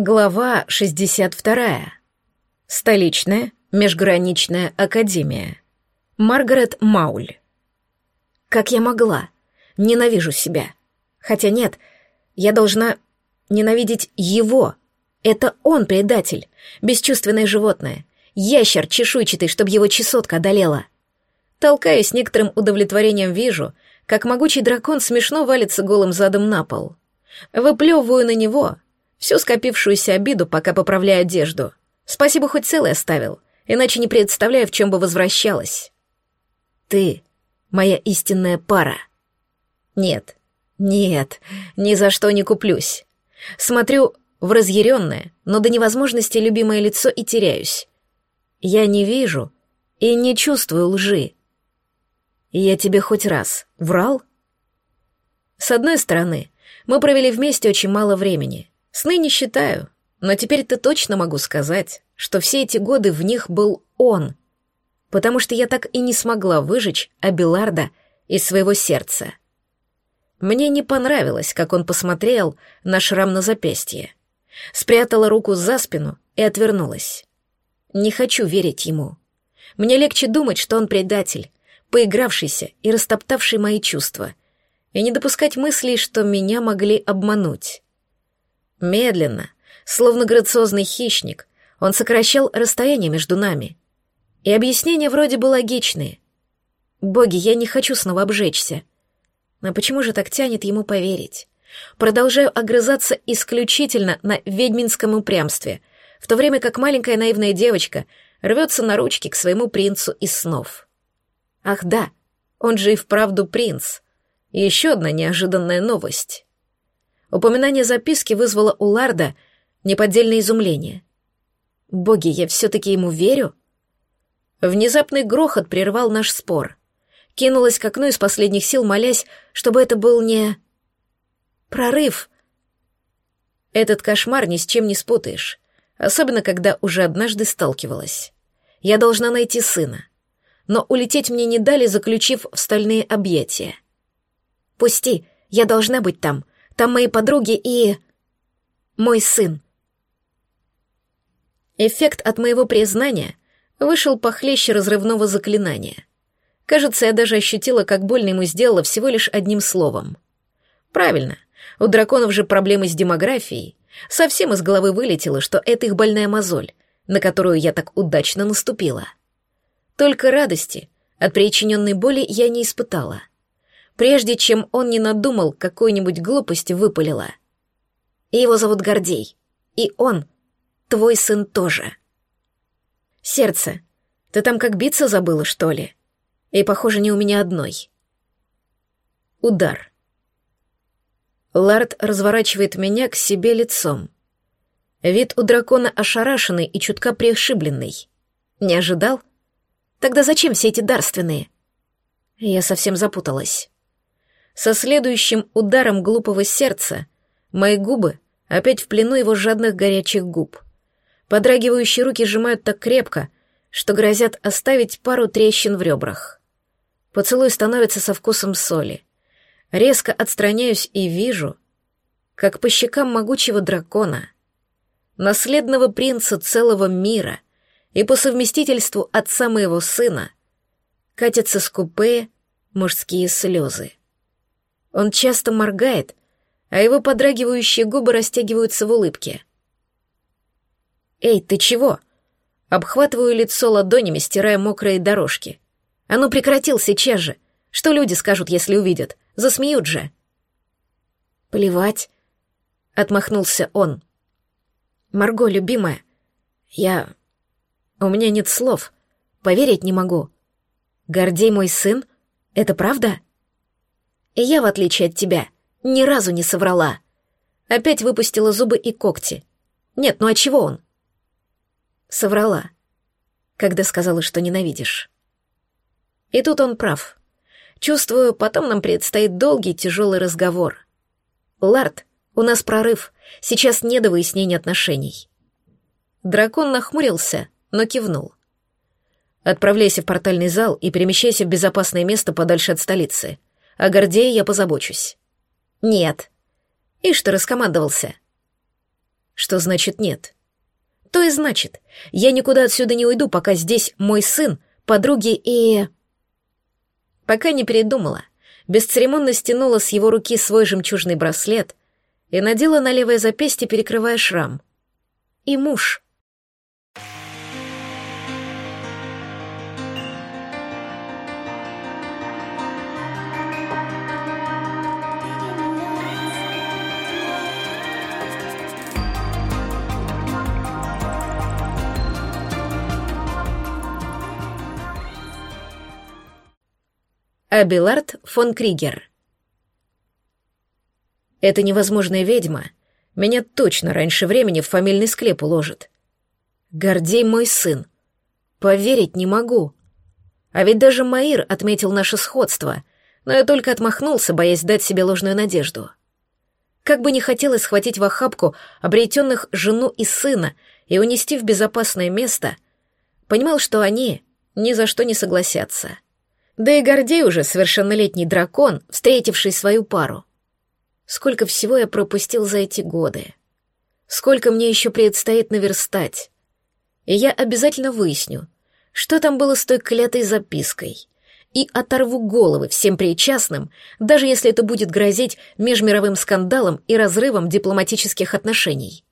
Глава 62. Столичная межграничная академия. Маргарет Мауль. Как я могла? Ненавижу себя. Хотя нет, я должна ненавидеть его. Это он предатель, бесчувственное животное, ящер чешуйчатый, чтобы его чесотка одолела. Толкаясь некоторым удовлетворением вижу, как могучий дракон смешно валится голым задом на пол. Выплевываю на него — всю скопившуюся обиду, пока поправляю одежду. Спасибо, хоть целый оставил, иначе не представляю, в чем бы возвращалась. Ты — моя истинная пара. Нет, нет, ни за что не куплюсь. Смотрю в разъяренное, но до невозможности любимое лицо и теряюсь. Я не вижу и не чувствую лжи. Я тебе хоть раз врал? С одной стороны, мы провели вместе очень мало времени — Сны не считаю, но теперь-то точно могу сказать, что все эти годы в них был он, потому что я так и не смогла выжечь Абиларда из своего сердца. Мне не понравилось, как он посмотрел на шрам на запястье. Спрятала руку за спину и отвернулась. Не хочу верить ему. Мне легче думать, что он предатель, поигравшийся и растоптавший мои чувства, и не допускать мыслей, что меня могли обмануть. Медленно, словно грациозный хищник, он сокращал расстояние между нами. И объяснения вроде бы логичные. Боги, я не хочу снова обжечься. Но почему же так тянет ему поверить? Продолжаю огрызаться исключительно на ведьминском упрямстве, в то время как маленькая наивная девочка рвется на ручки к своему принцу из снов. Ах да, он же и вправду принц. Еще одна неожиданная новость. Упоминание записки вызвало у Ларда неподдельное изумление. «Боги, я все-таки ему верю?» Внезапный грохот прервал наш спор. Кинулась к окну из последних сил, молясь, чтобы это был не... Прорыв. Этот кошмар ни с чем не спутаешь, особенно когда уже однажды сталкивалась. Я должна найти сына. Но улететь мне не дали, заключив в стальные объятия. «Пусти, я должна быть там», там мои подруги и... мой сын. Эффект от моего признания вышел похлеще разрывного заклинания. Кажется, я даже ощутила, как больно ему сделала всего лишь одним словом. Правильно, у драконов же проблемы с демографией. Совсем из головы вылетело, что это их больная мозоль, на которую я так удачно наступила. Только радости от причиненной боли я не испытала прежде чем он не надумал какую-нибудь глупость выпалила. Его зовут Гордей. И он, твой сын тоже. Сердце, ты там как биться забыла, что ли? И, похоже, не у меня одной. Удар. Лард разворачивает меня к себе лицом. Вид у дракона ошарашенный и чутка пришибленный. Не ожидал? Тогда зачем все эти дарственные? Я совсем запуталась. Со следующим ударом глупого сердца мои губы опять в плену его жадных горячих губ. Подрагивающие руки сжимают так крепко, что грозят оставить пару трещин в ребрах. Поцелуй становится со вкусом соли. Резко отстраняюсь и вижу, как по щекам могучего дракона, наследного принца целого мира и по совместительству отца моего сына, катятся скупые мужские слезы. Он часто моргает, а его подрагивающие губы растягиваются в улыбке. «Эй, ты чего?» Обхватываю лицо ладонями, стирая мокрые дорожки. «А ну прекратил сейчас же! Что люди скажут, если увидят? Засмеют же!» «Плевать!» — отмахнулся он. «Марго, любимая, я... У меня нет слов. Поверить не могу. Гордей мой сын? Это правда?» И я, в отличие от тебя, ни разу не соврала. Опять выпустила зубы и когти. Нет, ну а чего он? Соврала, когда сказала, что ненавидишь. И тут он прав. Чувствую, потом нам предстоит долгий тяжелый разговор. Лард, у нас прорыв, сейчас не до выяснения отношений. Дракон нахмурился, но кивнул. Отправляйся в портальный зал и перемещайся в безопасное место подальше от столицы. О Гордее я позабочусь. Нет. И что раскомандовался? Что значит нет? То и значит, я никуда отсюда не уйду, пока здесь мой сын, подруги и... Пока не передумала, бесцеремонно стянула с его руки свой жемчужный браслет и надела на левое запястье, перекрывая шрам. И муж — Абилард фон Кригер. Эта невозможная ведьма меня точно раньше времени в фамильный склеп уложит. Гордей мой сын. Поверить не могу. А ведь даже Маир отметил наше сходство, но я только отмахнулся, боясь дать себе ложную надежду. Как бы не хотелось схватить в охапку обретенных жену и сына и унести в безопасное место, понимал, что они ни за что не согласятся — да и Гордей уже совершеннолетний дракон, встретивший свою пару. Сколько всего я пропустил за эти годы. Сколько мне еще предстоит наверстать. И я обязательно выясню, что там было с той клятой запиской. И оторву головы всем причастным, даже если это будет грозить межмировым скандалом и разрывом дипломатических отношений.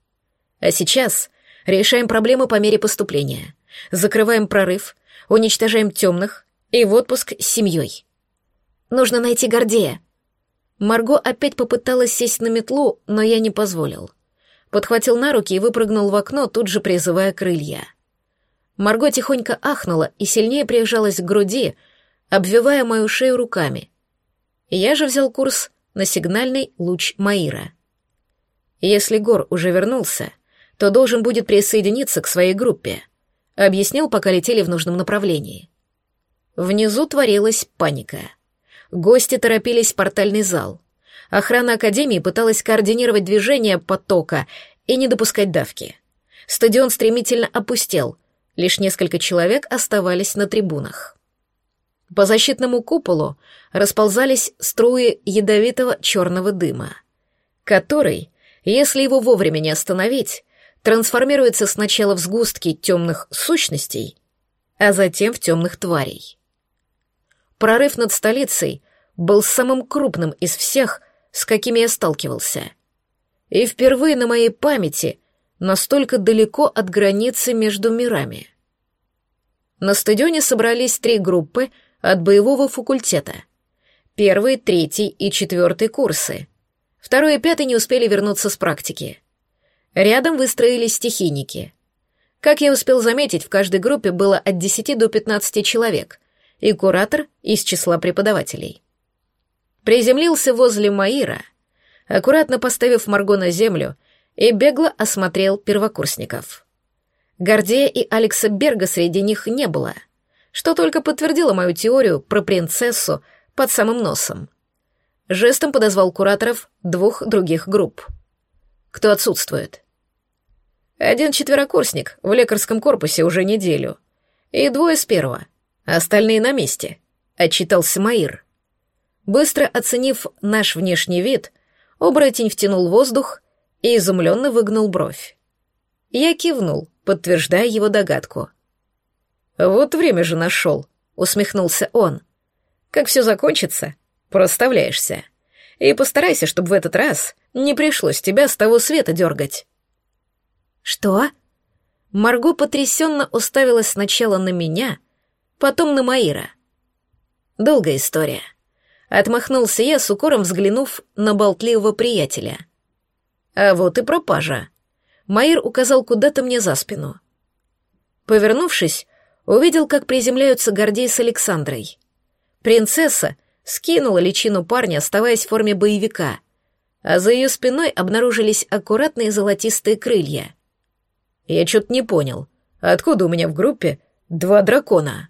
А сейчас решаем проблемы по мере поступления. Закрываем прорыв, уничтожаем темных, и в отпуск с семьей. Нужно найти Гордея. Марго опять попыталась сесть на метлу, но я не позволил. Подхватил на руки и выпрыгнул в окно, тут же призывая крылья. Марго тихонько ахнула и сильнее прижалась к груди, обвивая мою шею руками. Я же взял курс на сигнальный луч Маира. Если Гор уже вернулся, то должен будет присоединиться к своей группе, объяснил, пока летели в нужном направлении. Внизу творилась паника. Гости торопились в портальный зал. Охрана Академии пыталась координировать движение потока и не допускать давки. Стадион стремительно опустел, лишь несколько человек оставались на трибунах. По защитному куполу расползались струи ядовитого черного дыма, который, если его вовремя не остановить, трансформируется сначала в сгустки темных сущностей, а затем в темных тварей. Прорыв над столицей был самым крупным из всех, с какими я сталкивался. И впервые на моей памяти настолько далеко от границы между мирами. На стадионе собрались три группы от боевого факультета. Первый, третий и четвертый курсы. Второй и пятый не успели вернуться с практики. Рядом выстроились стихийники. Как я успел заметить, в каждой группе было от 10 до 15 человек — и куратор из числа преподавателей. Приземлился возле Маира, аккуратно поставив Марго на землю, и бегло осмотрел первокурсников. Гордея и Алекса Берга среди них не было, что только подтвердило мою теорию про принцессу под самым носом. Жестом подозвал кураторов двух других групп. Кто отсутствует? Один четверокурсник в лекарском корпусе уже неделю, и двое с первого — Остальные на месте», — отчитался Маир. Быстро оценив наш внешний вид, оборотень втянул воздух и изумленно выгнул бровь. Я кивнул, подтверждая его догадку. «Вот время же нашел», — усмехнулся он. «Как все закончится, проставляешься. И постарайся, чтобы в этот раз не пришлось тебя с того света дергать». «Что?» Марго потрясенно уставилась сначала на меня, потом на Маира. Долгая история. Отмахнулся я с укором, взглянув на болтливого приятеля. А вот и пропажа. Маир указал куда-то мне за спину. Повернувшись, увидел, как приземляются Гордей с Александрой. Принцесса скинула личину парня, оставаясь в форме боевика, а за ее спиной обнаружились аккуратные золотистые крылья. Я что-то не понял, откуда у меня в группе два дракона?